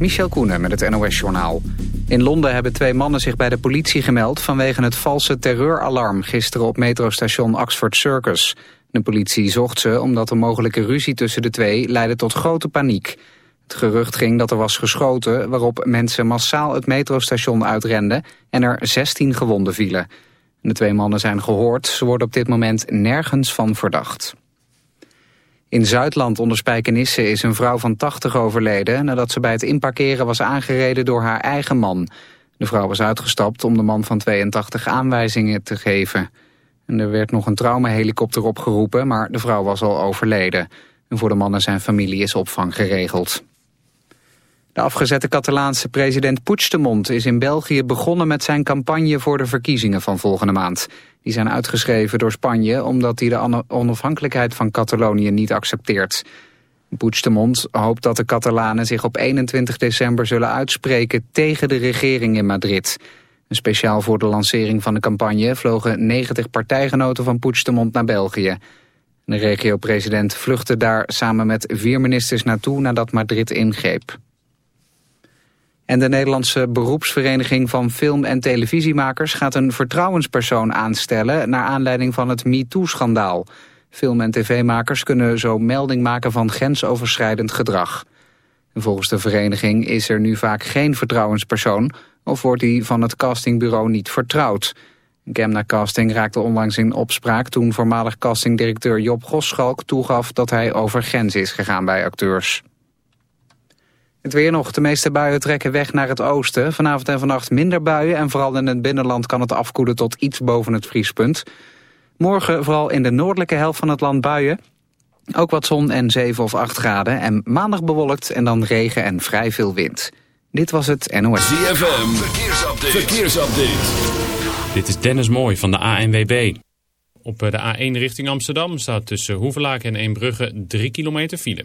Michel Koenen met het NOS-journaal. In Londen hebben twee mannen zich bij de politie gemeld... vanwege het valse terreuralarm gisteren op metrostation Oxford Circus. De politie zocht ze omdat een mogelijke ruzie tussen de twee... leidde tot grote paniek. Het gerucht ging dat er was geschoten... waarop mensen massaal het metrostation uitrenden... en er 16 gewonden vielen. De twee mannen zijn gehoord. Ze worden op dit moment nergens van verdacht. In Zuidland onder Spijkenisse is een vrouw van 80 overleden... nadat ze bij het inparkeren was aangereden door haar eigen man. De vrouw was uitgestapt om de man van 82 aanwijzingen te geven. En er werd nog een traumahelikopter opgeroepen, maar de vrouw was al overleden. En voor de man en zijn familie is opvang geregeld. De afgezette Catalaanse president Puigdemont is in België begonnen met zijn campagne voor de verkiezingen van volgende maand. Die zijn uitgeschreven door Spanje omdat hij de onafhankelijkheid van Catalonië niet accepteert. Puigdemont hoopt dat de Catalanen zich op 21 december zullen uitspreken tegen de regering in Madrid. Speciaal voor de lancering van de campagne vlogen 90 partijgenoten van Puigdemont naar België. De regio-president vluchtte daar samen met vier ministers naartoe nadat Madrid ingreep. En de Nederlandse beroepsvereniging van film- en televisiemakers gaat een vertrouwenspersoon aanstellen naar aanleiding van het MeToo-schandaal. Film- en tv-makers kunnen zo melding maken van grensoverschrijdend gedrag. volgens de vereniging is er nu vaak geen vertrouwenspersoon of wordt die van het castingbureau niet vertrouwd. Gemna Casting raakte onlangs in opspraak toen voormalig castingdirecteur Job Goschalk toegaf dat hij over grens is gegaan bij acteurs. Het weer nog. De meeste buien trekken weg naar het oosten. Vanavond en vannacht minder buien en vooral in het binnenland kan het afkoelen tot iets boven het vriespunt. Morgen vooral in de noordelijke helft van het land buien. Ook wat zon en 7 of 8 graden. En maandag bewolkt en dan regen en vrij veel wind. Dit was het NOS. ZFM. Verkeersupdate. Verkeersupdate. Dit is Dennis Mooi van de ANWB. Op de A1 richting Amsterdam staat tussen Hoevelaak en Eembrugge 3 kilometer file.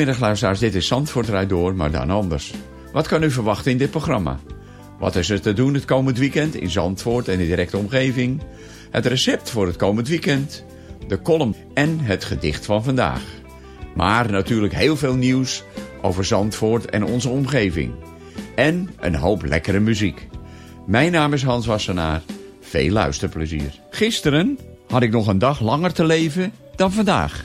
Goedemiddag luisteraars, dit is Zandvoort Rijd Door, maar dan anders. Wat kan u verwachten in dit programma? Wat is er te doen het komend weekend in Zandvoort en de directe omgeving? Het recept voor het komend weekend, de column en het gedicht van vandaag. Maar natuurlijk heel veel nieuws over Zandvoort en onze omgeving. En een hoop lekkere muziek. Mijn naam is Hans Wassenaar. Veel luisterplezier. Gisteren had ik nog een dag langer te leven dan vandaag.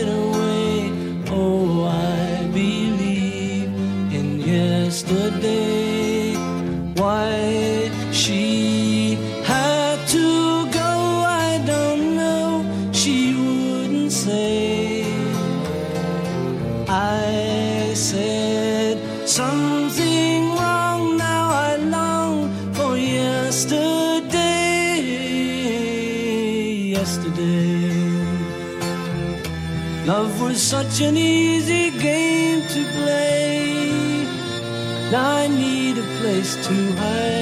such an easy game to play. Now I need a place to hide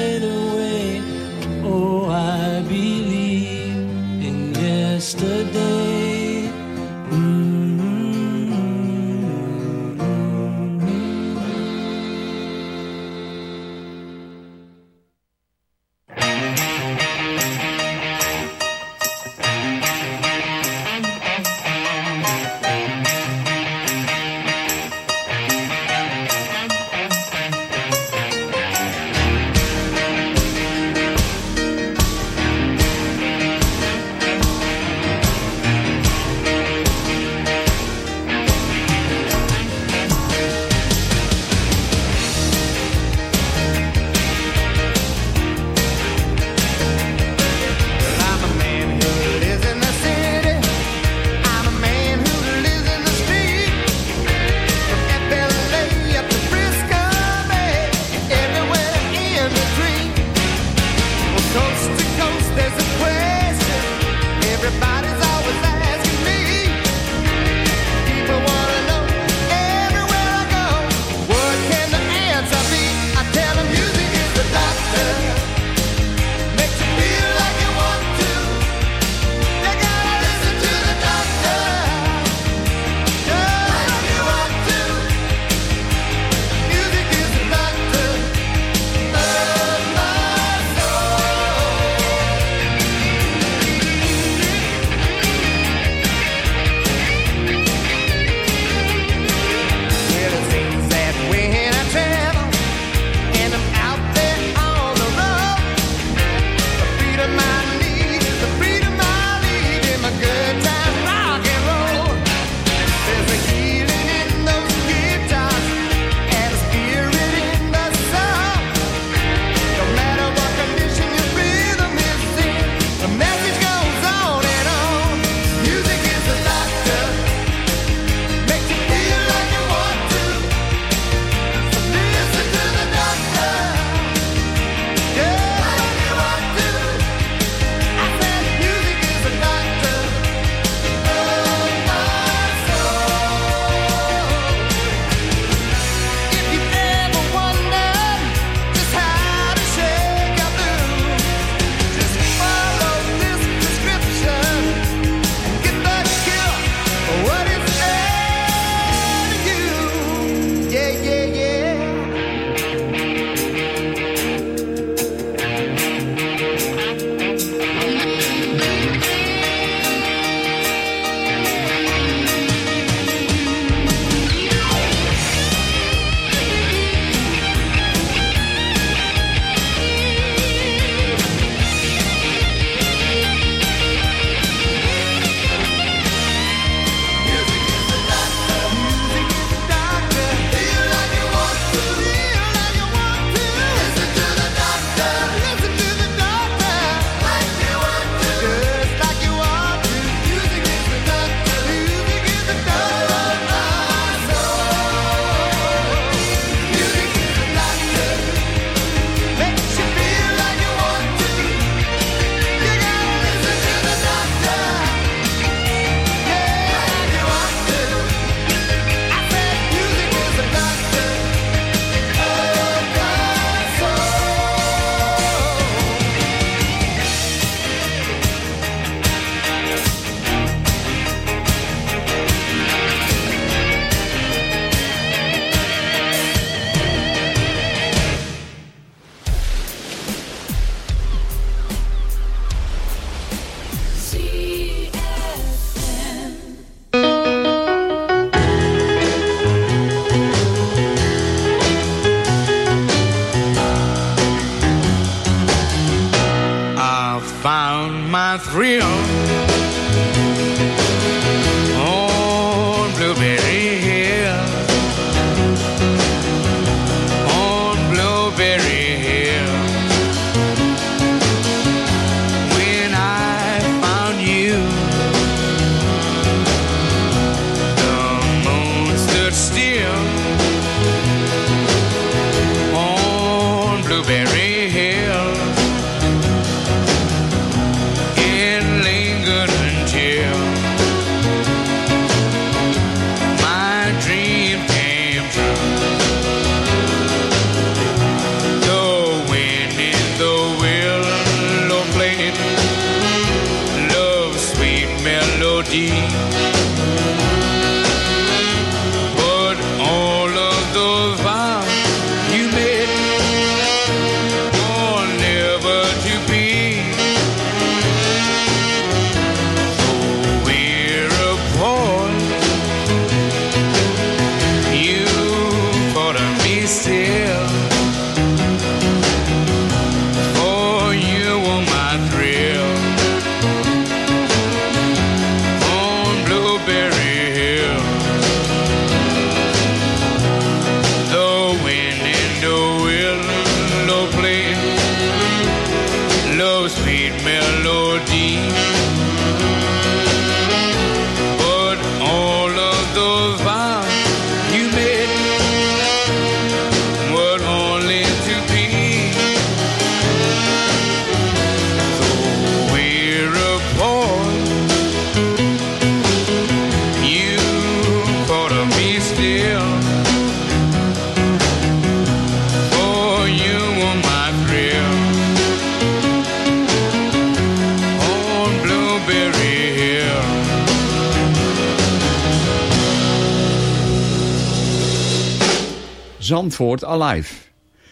Zandvoort Alive.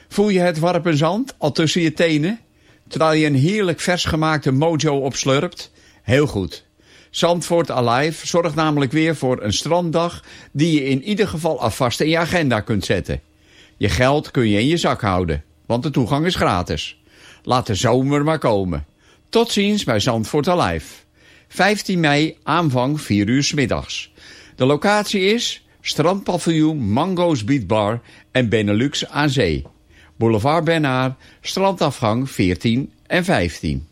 Voel je het warpen zand al tussen je tenen? Terwijl je een heerlijk vers gemaakte mojo opslurpt? Heel goed. Zandvoort Alive zorgt namelijk weer voor een stranddag... die je in ieder geval alvast in je agenda kunt zetten. Je geld kun je in je zak houden, want de toegang is gratis. Laat de zomer maar komen. Tot ziens bij Zandvoort Alive. 15 mei, aanvang 4 uur s middags. De locatie is Strandpaviljoen Mango's Beat Bar en Benelux aan Zee. Boulevard Bernard, strandafgang 14 en 15.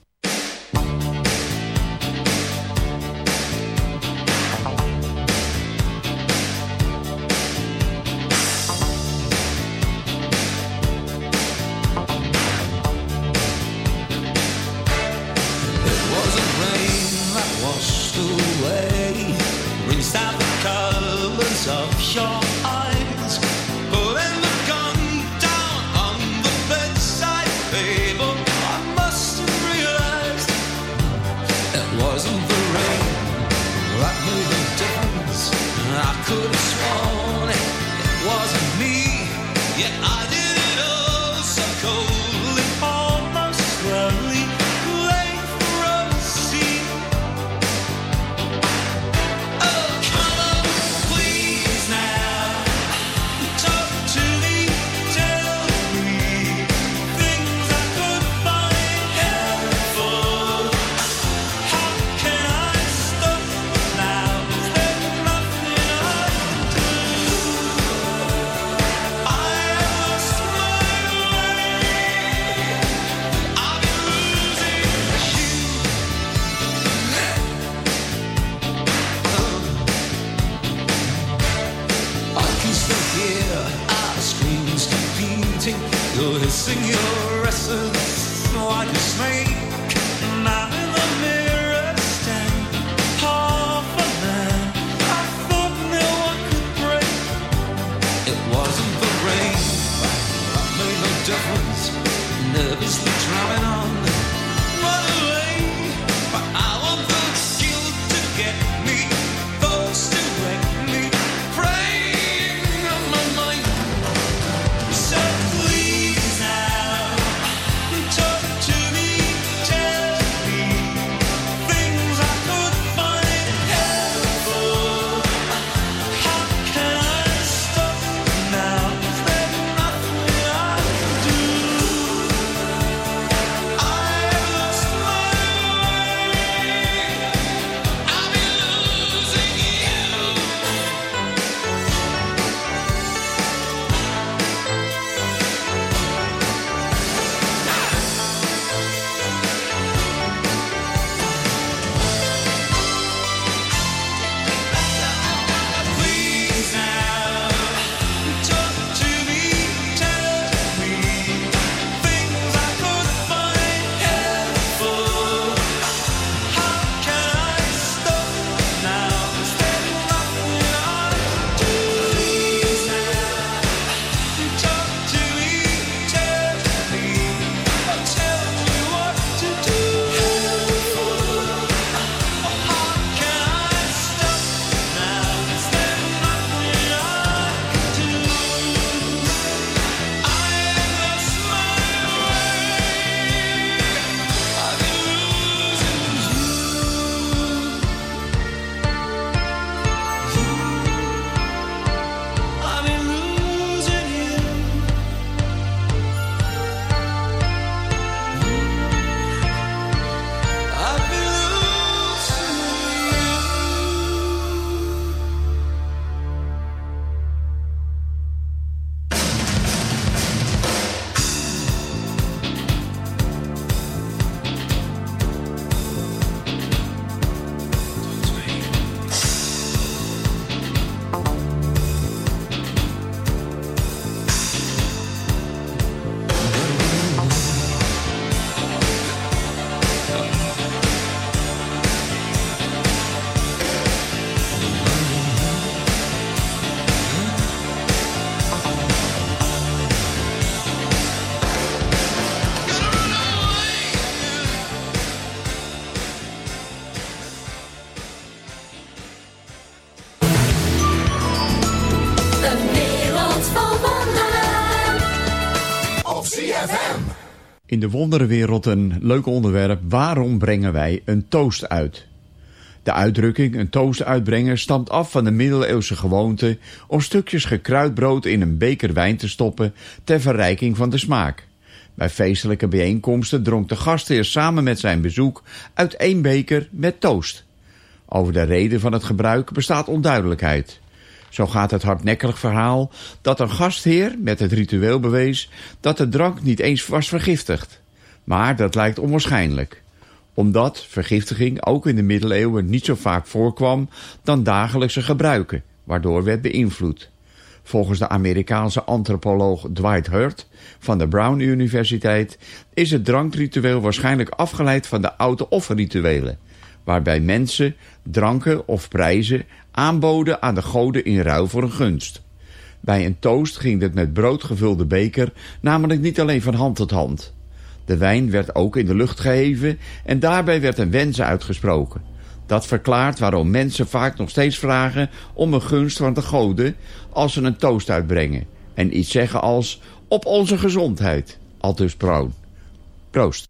De wonderenwereld een leuk onderwerp. Waarom brengen wij een toast uit? De uitdrukking een toast uitbrengen stamt af van de middeleeuwse gewoonte om stukjes gekruid brood in een beker wijn te stoppen ter verrijking van de smaak. Bij feestelijke bijeenkomsten dronk de gastheer samen met zijn bezoek uit één beker met toast. Over de reden van het gebruik bestaat onduidelijkheid. Zo gaat het hardnekkig verhaal dat een gastheer met het ritueel bewees dat de drank niet eens was vergiftigd. Maar dat lijkt onwaarschijnlijk omdat vergiftiging ook in de middeleeuwen niet zo vaak voorkwam dan dagelijkse gebruiken, waardoor werd beïnvloed. Volgens de Amerikaanse antropoloog Dwight Hurt van de Brown Universiteit is het drankritueel waarschijnlijk afgeleid van de oude offerrituelen, waarbij mensen dranken of prijzen aanboden aan de goden in ruil voor een gunst. Bij een toast ging dit met brood gevulde beker namelijk niet alleen van hand tot hand. De wijn werd ook in de lucht geheven en daarbij werd een wens uitgesproken. Dat verklaart waarom mensen vaak nog steeds vragen om een gunst van de goden als ze een toast uitbrengen. En iets zeggen als op onze gezondheid. Aldus Proon. Proost.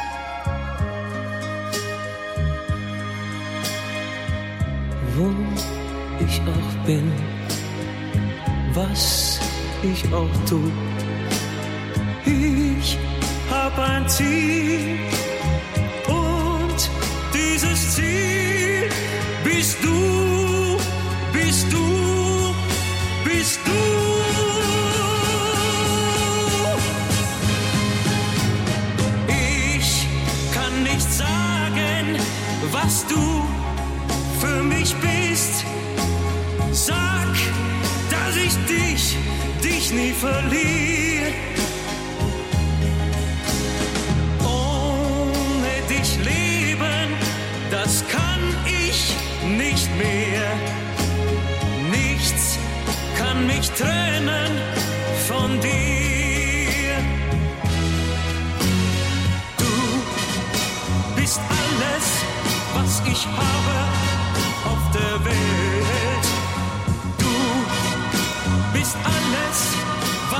Wo ich auch bin, was ich auch tu. Ich hab ein Ziel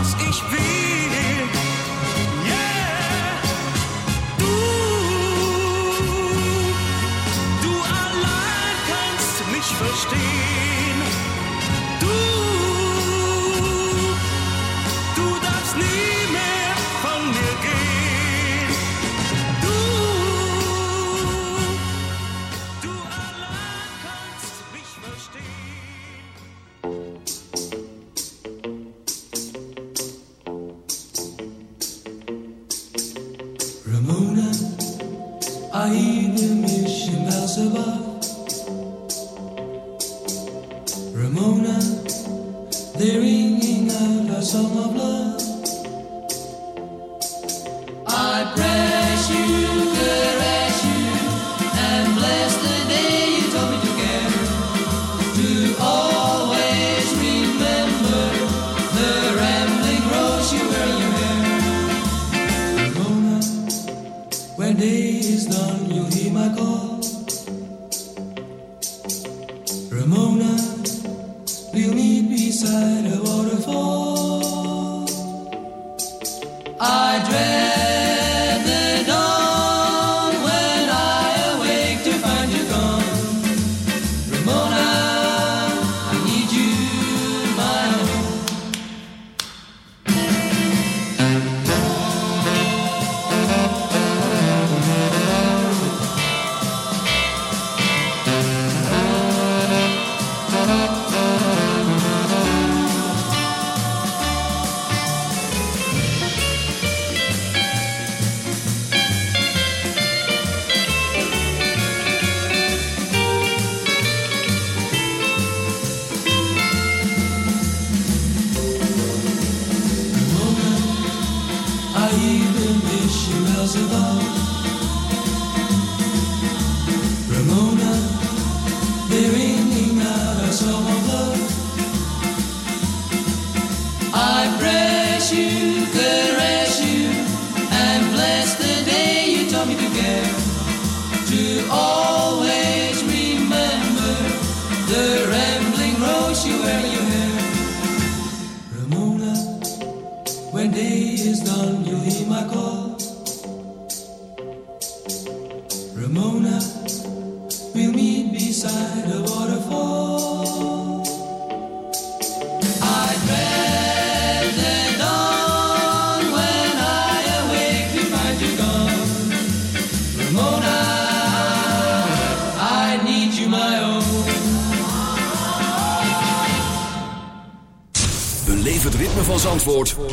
was ich will.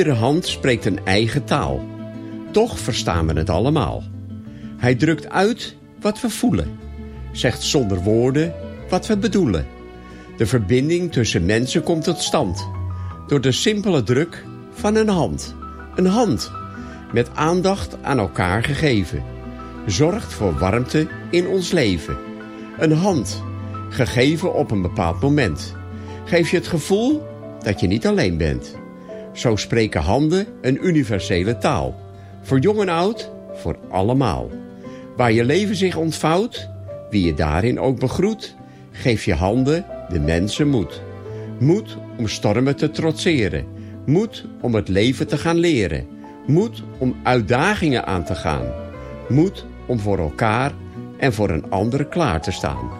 Iedere hand spreekt een eigen taal. Toch verstaan we het allemaal. Hij drukt uit wat we voelen. Zegt zonder woorden wat we bedoelen. De verbinding tussen mensen komt tot stand. Door de simpele druk van een hand. Een hand. Met aandacht aan elkaar gegeven. Zorgt voor warmte in ons leven. Een hand. Gegeven op een bepaald moment. Geef je het gevoel dat je niet alleen bent. Zo spreken handen een universele taal. Voor jong en oud, voor allemaal. Waar je leven zich ontvouwt, wie je daarin ook begroet, geef je handen de mensen moed. Moed om stormen te trotseren. Moed om het leven te gaan leren. Moed om uitdagingen aan te gaan. Moed om voor elkaar en voor een ander klaar te staan.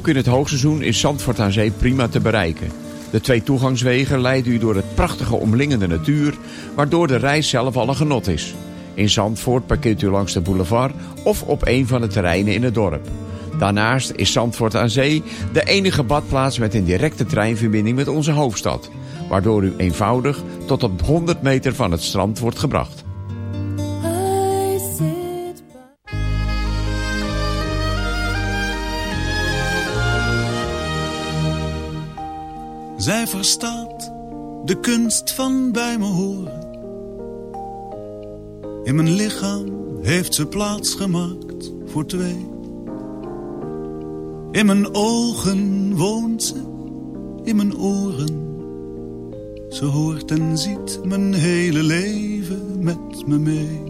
Ook in het hoogseizoen is Zandvoort aan Zee prima te bereiken. De twee toegangswegen leiden u door het prachtige omlingende natuur, waardoor de reis zelf al een genot is. In Zandvoort parkeert u langs de boulevard of op een van de terreinen in het dorp. Daarnaast is Zandvoort aan Zee de enige badplaats met een directe treinverbinding met onze hoofdstad, waardoor u eenvoudig tot op 100 meter van het strand wordt gebracht. Zij verstaat de kunst van bij me horen. In mijn lichaam heeft ze plaats gemaakt voor twee. In mijn ogen woont ze, in mijn oren. Ze hoort en ziet mijn hele leven met me mee.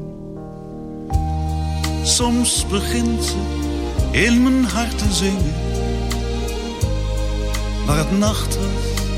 Soms begint ze in mijn hart te zingen. Waar het nacht was,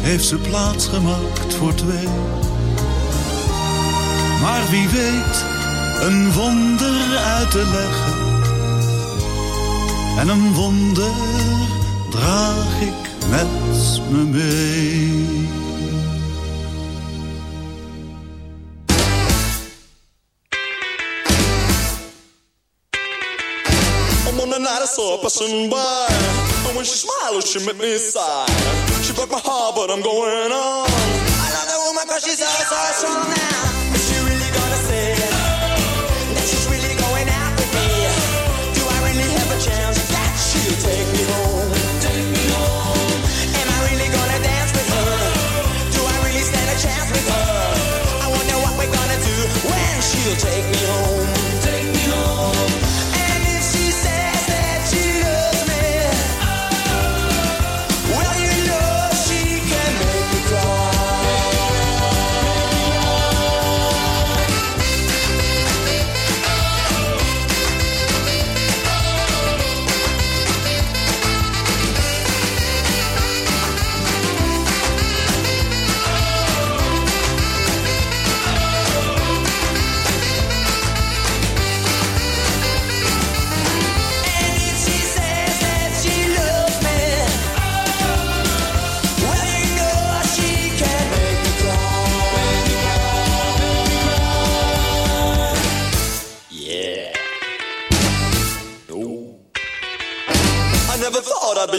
heeft ze plaats gemaakt voor twee. Maar wie weet een wonder uit te leggen. En een wonder draag ik met me mee. I'm on a night I saw her passing by. Smiled, she made me. She broke my heart, but I'm going on. I love that woman cause she's so,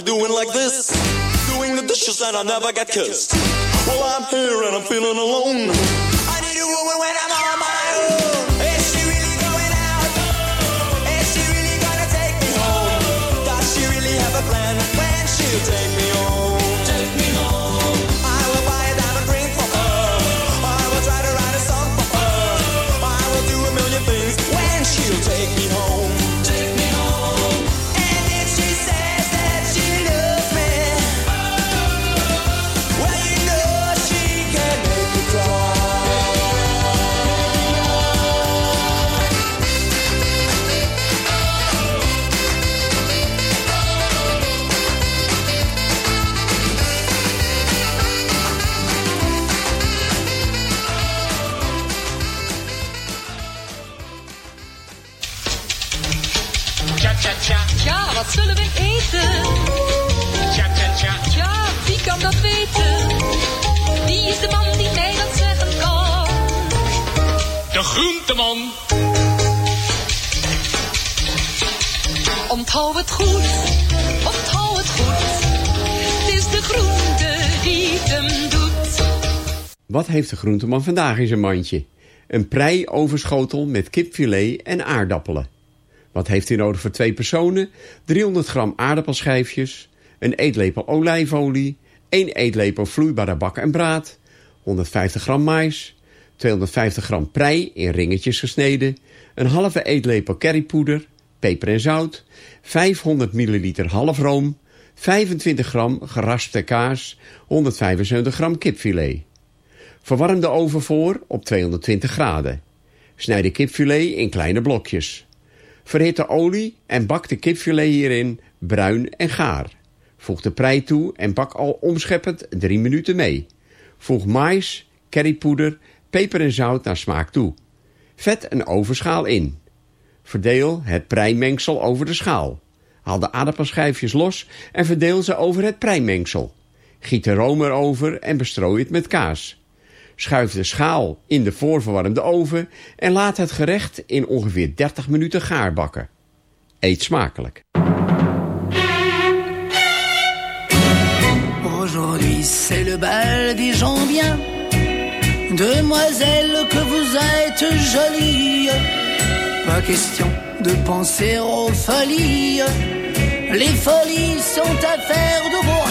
doing like this. Doing the dishes and I never get kissed. Well, I'm here and I'm feeling alone. Heeft de groenteman vandaag in zijn mandje? Een prei overschotel met kipfilet en aardappelen. Wat heeft hij nodig voor twee personen? 300 gram aardappelschijfjes, een eetlepel olijfolie, 1 eetlepel vloeibare bak en braad, 150 gram mais, 250 gram prei in ringetjes gesneden, een halve eetlepel currypoeder, peper en zout, 500 milliliter halfroom, 25 gram geraspte kaas, 175 gram kipfilet. Verwarm de oven voor op 220 graden. Snijd de kipfilet in kleine blokjes. Verhit de olie en bak de kipfilet hierin bruin en gaar. Voeg de prei toe en bak al omscheppend 3 minuten mee. Voeg mais, currypoeder, peper en zout naar smaak toe. Vet een ovenschaal in. Verdeel het preimengsel over de schaal. Haal de aardappelschijfjes los en verdeel ze over het preimengsel. Giet de room erover en bestrooi het met kaas. Schuif de schaal in de voorverwarmde oven en laat het gerecht in ongeveer 30 minuten gaar bakken. Eet smakelijk. Aujourd'hui c'est le bal des gens bien. Demoiselle que vous êtes jolie. Pas question de penser aux folies. Les folies sont affaires de vos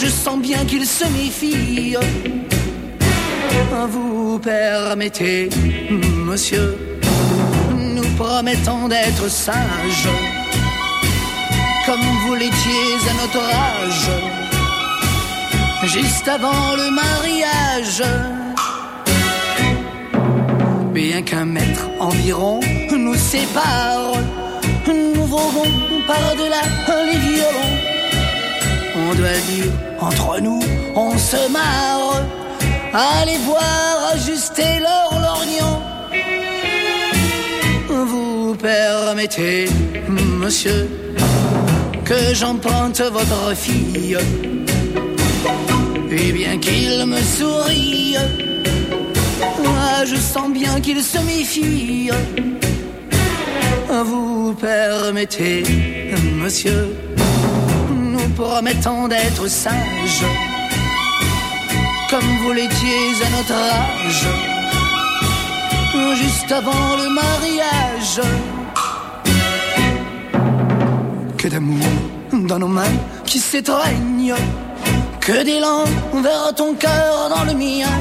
je sens bien qu'il se méfie. Vous permettez, monsieur, nous promettons d'être sages comme vous l'étiez à notre âge, juste avant le mariage. Bien qu'un mètre environ nous sépare, nous volons par-delà les violons. On doit dire, entre nous, on se marre. Allez voir ajuster leur lorgnon. Vous permettez, monsieur, que j'emprunte votre fille. Et bien qu'il me sourie, moi je sens bien qu'il se méfie. Vous permettez, monsieur, nous promettons d'être sages, comme vous l'étiez à notre âge, juste avant le mariage. Que d'amour dans nos mains qui s'étreignent, que d'élan vers ton cœur dans le mien.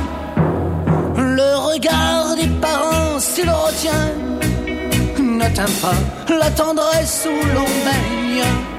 Le regard des parents, s'il le retient, n'atteint pas la tendresse où l'on baigne.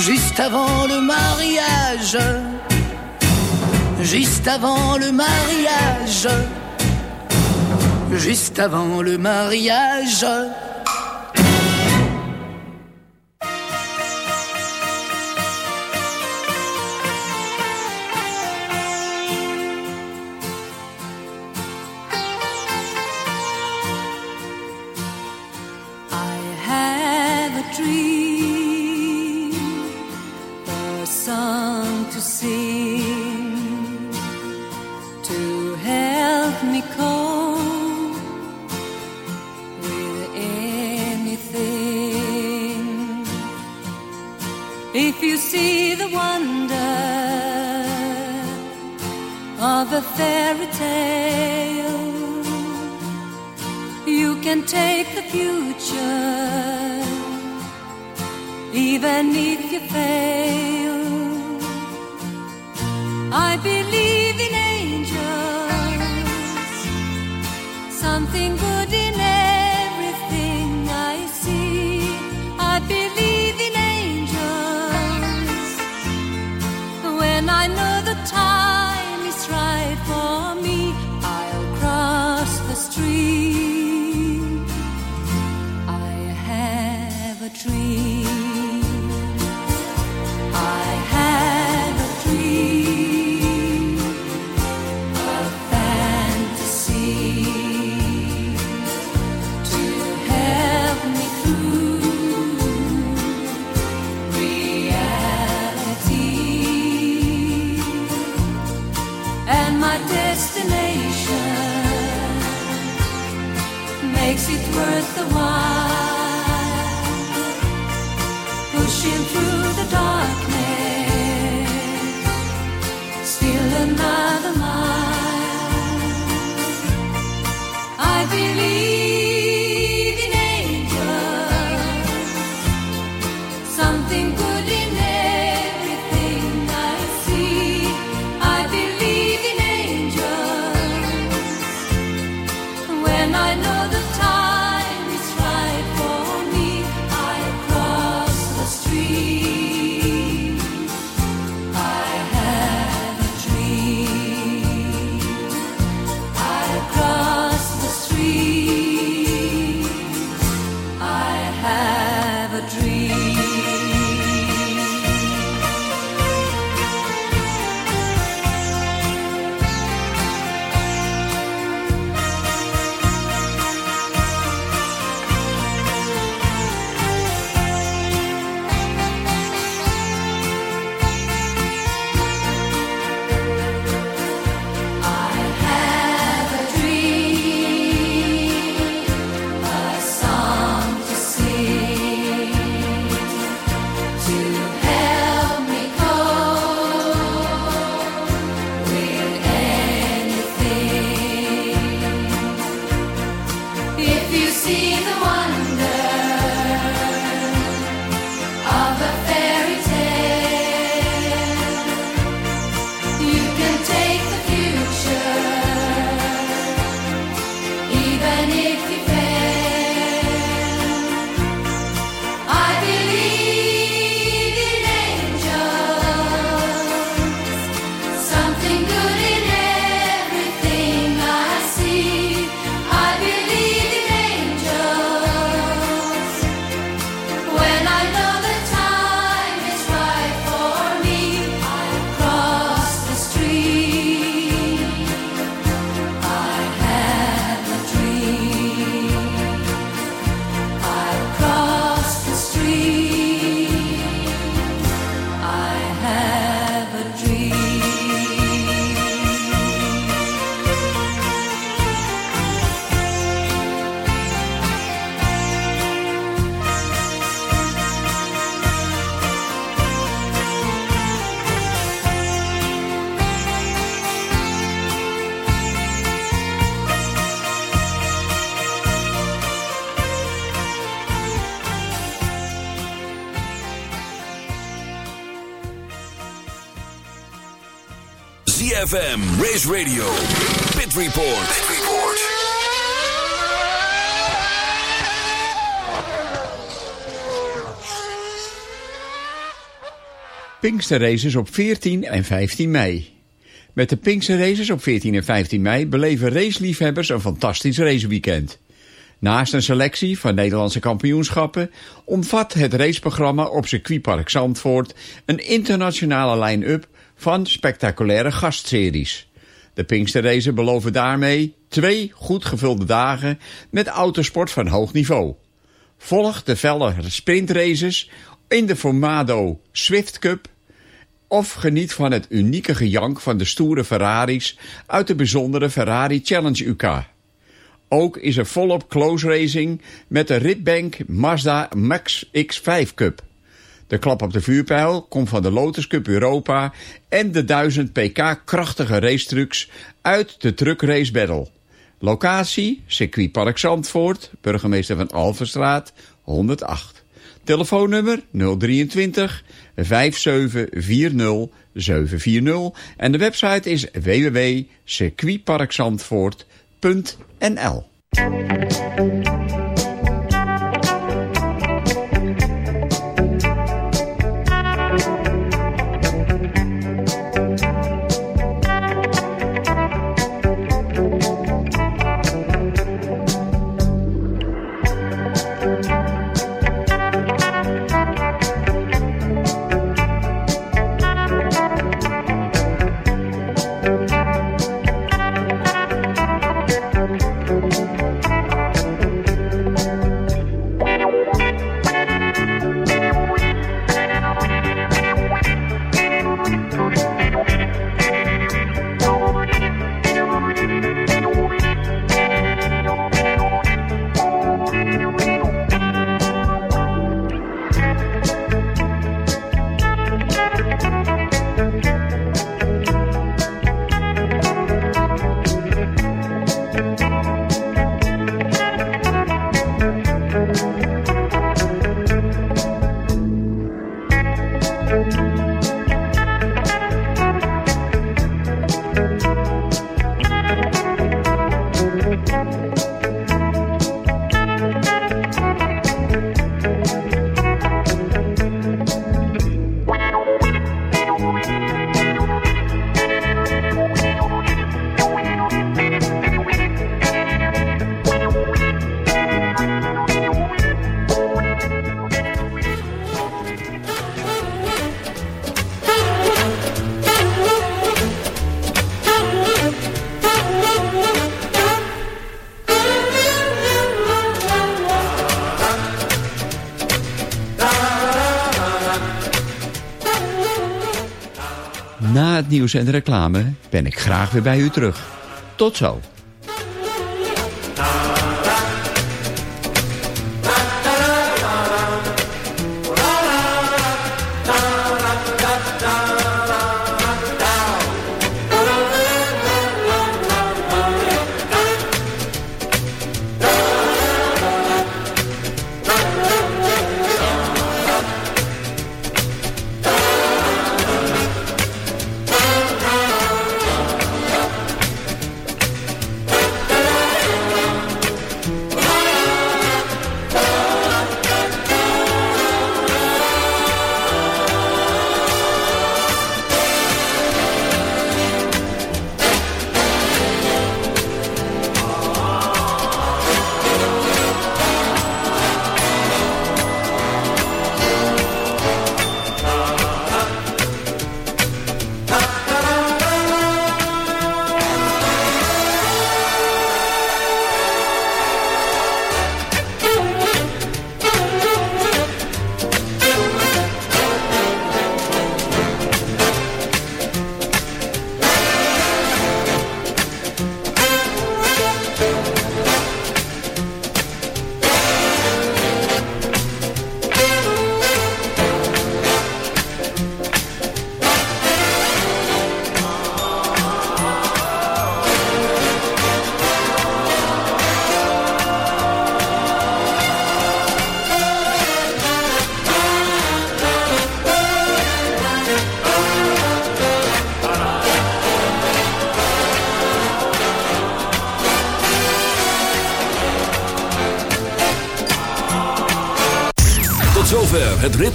juste avant le mariage, juste avant le mariage, juste avant le mariage. Of a fairy tale, you can take the future, even if you fail. I believe in angels, something good ZFM, Race Radio, Pit Report. Pit Report. Pinksterraces op 14 en 15 mei. Met de Pinksterraces op 14 en 15 mei beleven raceliefhebbers een fantastisch raceweekend. Naast een selectie van Nederlandse kampioenschappen omvat het raceprogramma op circuitpark Zandvoort een internationale line-up van spectaculaire gastseries. De Pinksterraces beloven daarmee twee goed gevulde dagen met autosport van hoog niveau. Volg de felle sprintraces in de Formado Swift Cup of geniet van het unieke gejank van de stoere Ferraris uit de bijzondere Ferrari Challenge UK. Ook is er volop close racing met de Ritbank Mazda Max X5 Cup. De klap op de vuurpijl komt van de Lotus Cup Europa en de 1000 pk krachtige racetrucks uit de Truck Race Battle. Locatie, circuitpark Zandvoort, burgemeester van Alverstraat, 108. Telefoonnummer 023 5740 740 en de website is www.circuitparkzandvoort.nl nieuws en reclame ben ik graag weer bij u terug. Tot zo.